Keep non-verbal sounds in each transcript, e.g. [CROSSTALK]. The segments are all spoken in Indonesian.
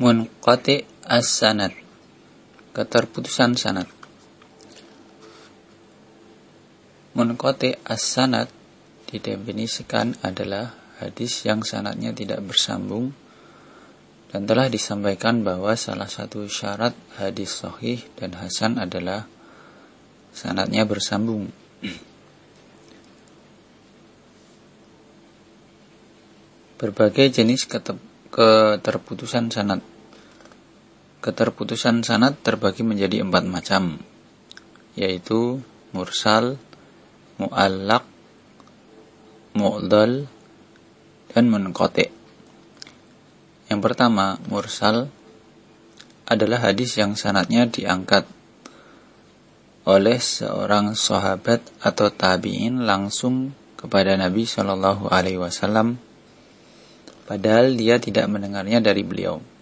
Munqati as-sanad. Keterputusan sanad. Munqati as-sanad didefinisikan adalah hadis yang sanadnya tidak bersambung dan telah disampaikan bahwa salah satu syarat hadis sahih dan hasan adalah sanadnya bersambung. Berbagai jenis keterputusan sanad Keterputusan sanad terbagi menjadi empat macam, yaitu mursal, mu'allak, mu'dal, dan munqati. Yang pertama, mursal adalah hadis yang sanatnya diangkat oleh seorang sahabat atau tabi'in langsung kepada Nabi Shallallahu Alaihi Wasallam, padahal dia tidak mendengarnya dari beliau.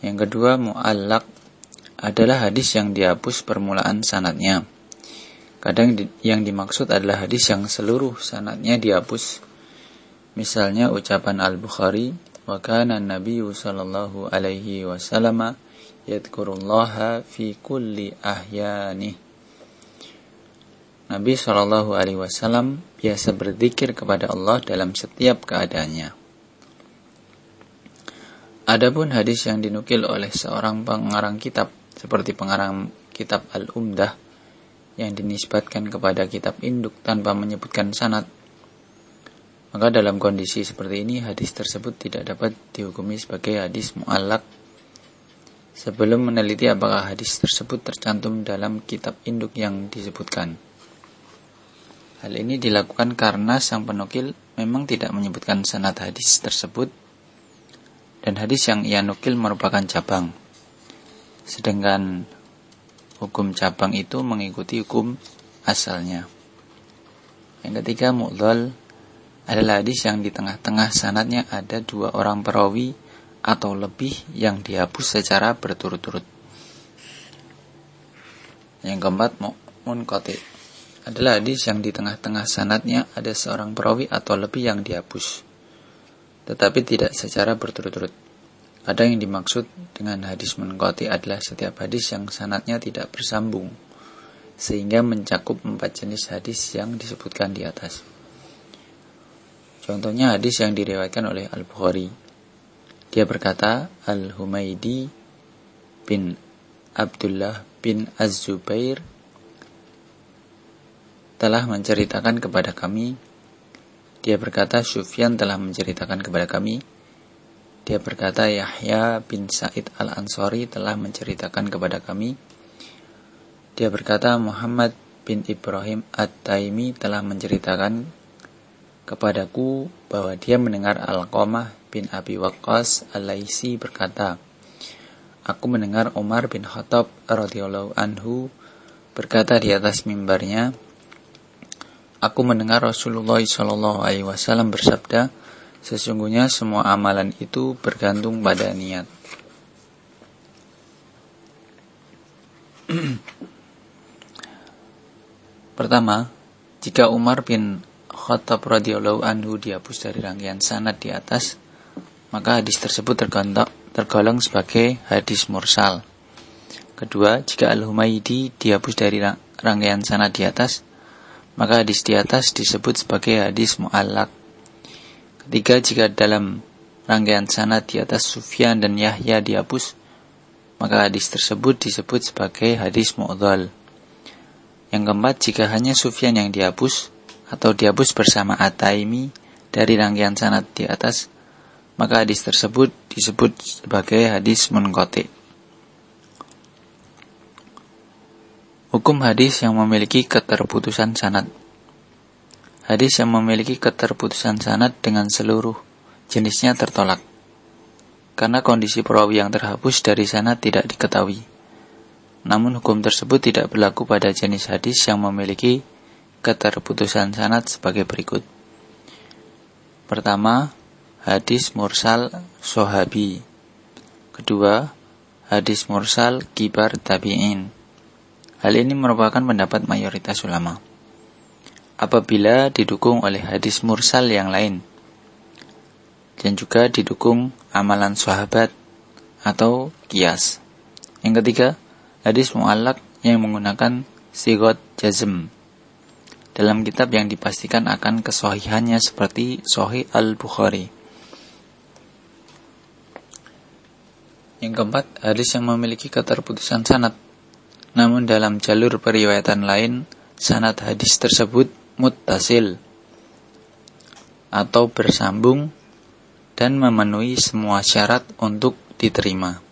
Yang kedua, mu'allak adalah hadis yang dihapus permulaan sanatnya. Kadang yang dimaksud adalah hadis yang seluruh sanatnya dihapus. Misalnya ucapan Al-Bukhari, wa kana Nabi sallallahu alaihi wasallam yadhkurullaha fi kulli ahyani. Nabi Shallallahu Alaihi Wasallam biasa berzikir kepada Allah dalam setiap keadaannya. Adapun hadis yang dinukil oleh seorang pengarang kitab seperti pengarang kitab Al-Umdah yang dinisbatkan kepada kitab induk tanpa menyebutkan sanad maka dalam kondisi seperti ini hadis tersebut tidak dapat dihukumi sebagai hadis mu'allak sebelum meneliti apakah hadis tersebut tercantum dalam kitab induk yang disebutkan. Hal ini dilakukan karena sang penukil memang tidak menyebutkan sanad hadis tersebut dan hadis yang ia nukil merupakan cabang. Sedangkan hukum cabang itu mengikuti hukum asalnya. Yang ketiga mu'dhal adalah hadis yang di tengah-tengah sanatnya ada dua orang perawi atau lebih yang dihapus secara berturut-turut. Yang keempat munqati adalah hadis yang di tengah-tengah sanatnya ada seorang perawi atau lebih yang dihapus tetapi tidak secara berturut-turut. Ada yang dimaksud dengan hadis menkoti adalah setiap hadis yang sanatnya tidak bersambung, sehingga mencakup empat jenis hadis yang disebutkan di atas. Contohnya hadis yang diriwayatkan oleh Al-Bukhari. Dia berkata, Al-Humaydi bin Abdullah bin Az-Zubair telah menceritakan kepada kami dia berkata, Sufyan telah menceritakan kepada kami. Dia berkata, Yahya bin Sa'id al-Ansari telah menceritakan kepada kami. Dia berkata, Muhammad bin Ibrahim At-Taimi telah menceritakan kepadaku bahwa dia mendengar Al-Qamah bin Abi Waqqas Al-Laisi berkata, Aku mendengar Umar bin Khattab radhiyallahu anhu berkata di atas mimbarnya, Aku mendengar Rasulullah Shallallahu Alaihi Wasallam bersabda, sesungguhnya semua amalan itu bergantung pada niat. [CLEARS THROAT] Pertama, jika Umar bin Khattab radhiyallahu anhu dihapus dari rangkaian sanad di atas, maka hadis tersebut tergolong sebagai hadis mursal. Kedua, jika Al-Humaydi dihapus dari rangkaian sanad di atas, maka hadis di atas disebut sebagai hadis mu'allak. Ketiga, jika dalam rangkaian sanad di atas Sufyan dan Yahya dihapus, maka hadis tersebut disebut sebagai hadis mu'dhal. Yang keempat, jika hanya Sufyan yang dihapus atau dihapus bersama Ataimi dari rangkaian sanad di atas, maka hadis tersebut disebut sebagai hadis munqati. Hukum hadis yang memiliki keterputusan sanad. Hadis yang memiliki keterputusan sanad dengan seluruh jenisnya tertolak. Karena kondisi perawi yang terhapus dari sanad tidak diketahui. Namun hukum tersebut tidak berlaku pada jenis hadis yang memiliki keterputusan sanad sebagai berikut. Pertama, hadis mursal sohabi. Kedua, hadis mursal kibar tabi'in. Hal ini merupakan pendapat mayoritas ulama. Apabila didukung oleh hadis mursal yang lain. dan juga didukung amalan sahabat atau kias. Yang ketiga, hadis mu'allak yang menggunakan sigot jazm dalam kitab yang dipastikan akan kesohihannya seperti Sohi Al-Bukhari. Yang keempat, hadis yang memiliki keterputusan sanad. Namun dalam jalur periwayatan lain, sanad hadis tersebut muttasil atau bersambung dan memenuhi semua syarat untuk diterima.